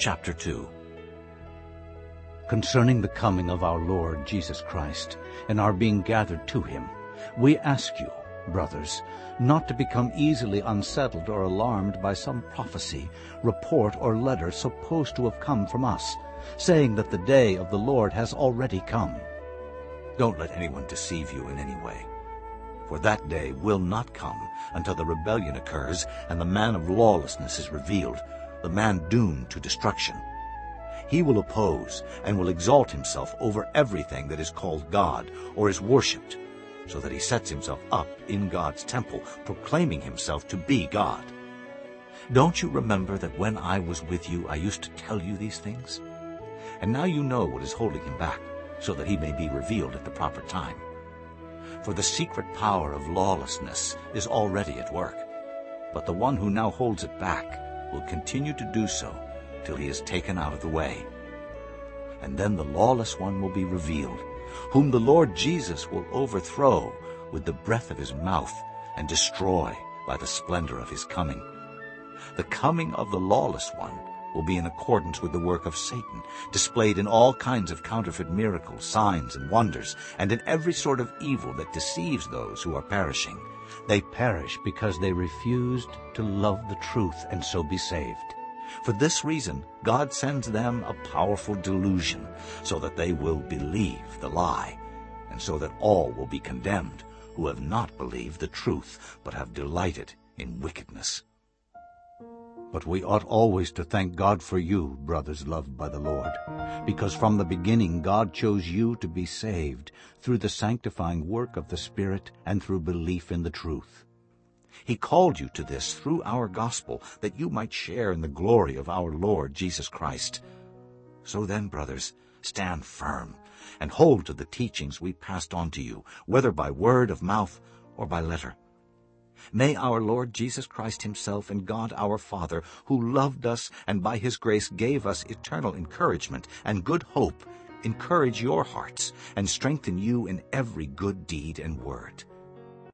Chapter 2 Concerning the coming of our Lord Jesus Christ and our being gathered to him, we ask you, brothers, not to become easily unsettled or alarmed by some prophecy, report, or letter supposed to have come from us, saying that the day of the Lord has already come. Don't let anyone deceive you in any way. For that day will not come until the rebellion occurs and the man of lawlessness is revealed, the man doomed to destruction. He will oppose and will exalt himself over everything that is called God or is worshipped, so that he sets himself up in God's temple, proclaiming himself to be God. Don't you remember that when I was with you I used to tell you these things? And now you know what is holding him back, so that he may be revealed at the proper time. For the secret power of lawlessness is already at work, but the one who now holds it back will continue to do so till he is taken out of the way. And then the lawless one will be revealed, whom the Lord Jesus will overthrow with the breath of his mouth and destroy by the splendor of his coming. The coming of the lawless one will be in accordance with the work of Satan, displayed in all kinds of counterfeit miracles, signs, and wonders, and in every sort of evil that deceives those who are perishing. They perish because they refused to love the truth and so be saved. For this reason, God sends them a powerful delusion, so that they will believe the lie, and so that all will be condemned who have not believed the truth, but have delighted in wickedness. But we ought always to thank God for you, brothers loved by the Lord, because from the beginning God chose you to be saved through the sanctifying work of the Spirit and through belief in the truth. He called you to this through our gospel, that you might share in the glory of our Lord Jesus Christ. So then, brothers, stand firm and hold to the teachings we passed on to you, whether by word of mouth or by letter. May our Lord Jesus Christ himself and God our Father, who loved us and by his grace gave us eternal encouragement and good hope, encourage your hearts and strengthen you in every good deed and word.